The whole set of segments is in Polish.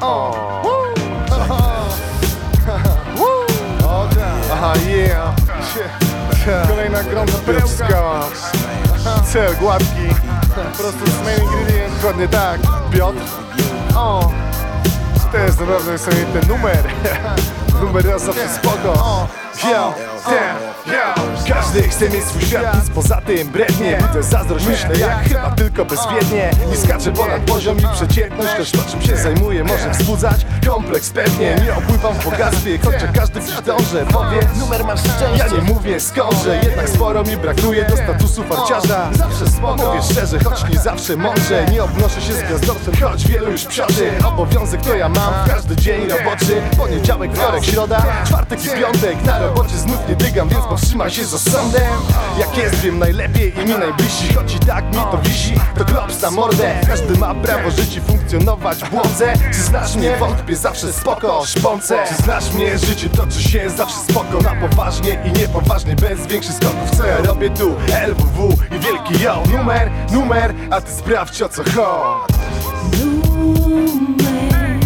O! Aha, yeah! Kolejna grąca perełka. Cel gładki. Prosto z main ingredient. Dokładnie tak. Piotr. O! To jest naprawdę sobie ten numer Numer raz zawsze spoko. Każdy chce mieć swój świat, nic poza tym brednie. To zazdrość myślę jak chyba tylko bezwiednie. Nie skaczę ponad poziom i przeciętność Lecz to czym się zajmuję. Może wzbudzać kompleks pewnie. Nie opływam w bogactwie, chociaż każdy gdzieś dąży Powie, Numer masz szczęście. Ja nie mówię skądże, jednak sporo mi brakuje do statusu farciarza. Zawsze spoko, mówię szczerze, choć nie zawsze mądrze. Nie obnoszę się z gwiazdorcem, choć wielu już psioty Obowiązek to ja mam każdy dzień roboczy. Poniedziałek, wtorek, środa, czwartek i piątek. Na robocie znów nie dygam, więc powstrzymaj się z osądem. Jak jest, wiem najlepiej i mi najbliżsi. Choć i tak mi to wisi, to klops na mordę. Każdy ma prawo żyć i funkcjonować w błądze Czy znasz mnie? Wątpię, zawsze spoko, szponce. Czy znasz mnie? Życie toczy się zawsze spoko. Na poważnie i niepoważnie, bez większych skoków. Co ja robię tu? LWW i wielki yo. Numer, numer, a ty sprawdź o co chodzi. Numer,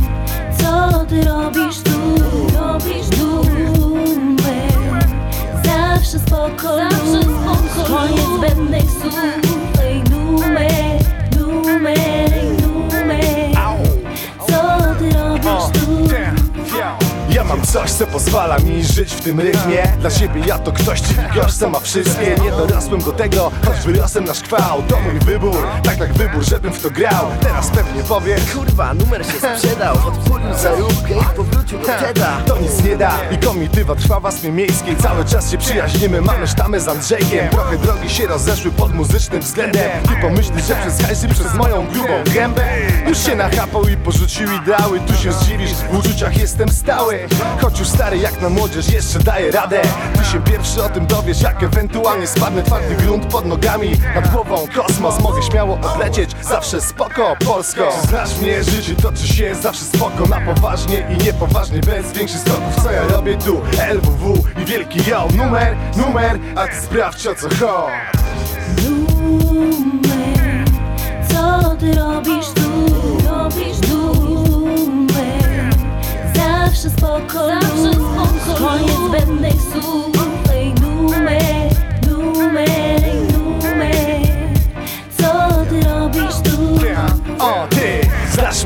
co ty robisz tu? Zawsze spoko, zawsze spoko. Koniec zbędnych słów, coś, co pozwala mi żyć w tym rytmie. Dla siebie ja to ktoś, gość, co ma wszystkie. Nie dorosłem do tego, choć wyrosłem na szkwał To mój wybór, tak jak wybór, żebym w to grał. Teraz pewnie powie, Kurwa, numer się sprzedał. Odpulił zarówkę i powrócił do Teda to nic nie da I komitywa trwa w wasmie miejskiej. Cały czas się przyjaźnimy, mamy sztamę z Andrzejkiem. Trochę drogi się rozeszły pod muzycznym względem. Ty pomyślisz, że przez hajsy, przez moją grubą gębę. Już się nachapał i porzucił ideały. Tu się zdziwisz, w uczuciach jestem stały Choć już stary jak na młodzież jeszcze daję radę. Ty się pierwszy o tym dowiesz, jak ewentualnie spadnę Twardy grunt pod nogami, nad głową kosmos Mogę śmiało odlecieć, zawsze spoko, Polsko. Znasz mnie, życie toczy się zawsze spoko Na poważnie i niepoważnie, bez większych skoków. Co ja robię tu? LWW i wielki yo. Numer, numer, a ty sprawdź o co chodzi. Numer, co ty robisz tu? Robisz numer, zawsze spoko, zawsze spoko. Koniec zbędnych słów,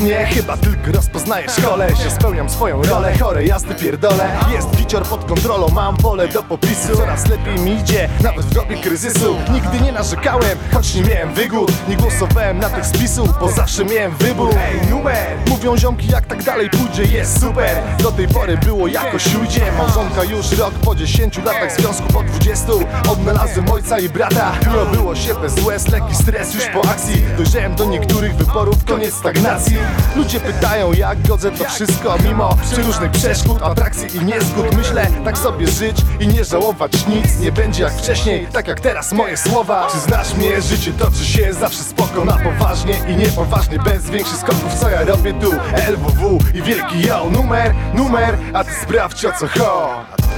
mnie, chyba tylko rozpoznajesz koleś Ja spełniam swoją rolę, chore jazdy pierdolę. Jest wicior pod kontrolą, mam pole do popisu. Coraz lepiej mi idzie, nawet w dobie kryzysu. Nigdy nie narzekałem, choć nie miałem wygód. Nie głosowałem na tych spisów, bo zawsze miałem wybór. Ej, numer! Mówią ziomki, jak tak dalej pójdzie, jest super. Do tej pory było jakoś ujdzie Małżonka już rok po 10 latach związku po 20 Odnalazłem ojca i brata. Było było się bez łez, lekki stres już po akcji. Dojrzałem do niektórych wyborów, koniec stagnacji Ludzie pytają jak godzę to wszystko Mimo przeróżnych przeszkód, atrakcji i niezgód. Myślę tak sobie żyć i nie żałować nic. Nie będzie jak wcześniej, tak jak teraz moje słowa. Czy znasz mnie? Życie toczy się zawsze spoko Na poważnie i niepoważnie, bez większych skoków. Co ja robię tu? LWW i wielki yo Numer, numer, a ty sprawdź o co chodzi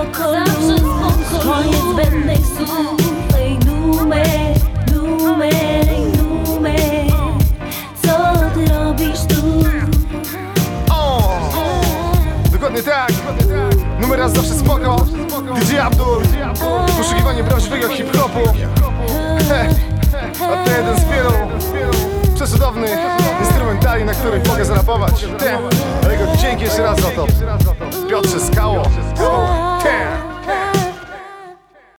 spoko, zawsze spoko. Koniec zbędnych słów, ej numer, numer, numer, co ty robisz tu? O! Dokładnie tak! Numer raz zawsze spoko DJ Abdul Poszukiwanie prawdziwego hip-hopu A to jeden z wielu instrumentali, na których mogę zrapować. Damn. Dzięki jeszcze raz za to. Piotrze Skało. Damn.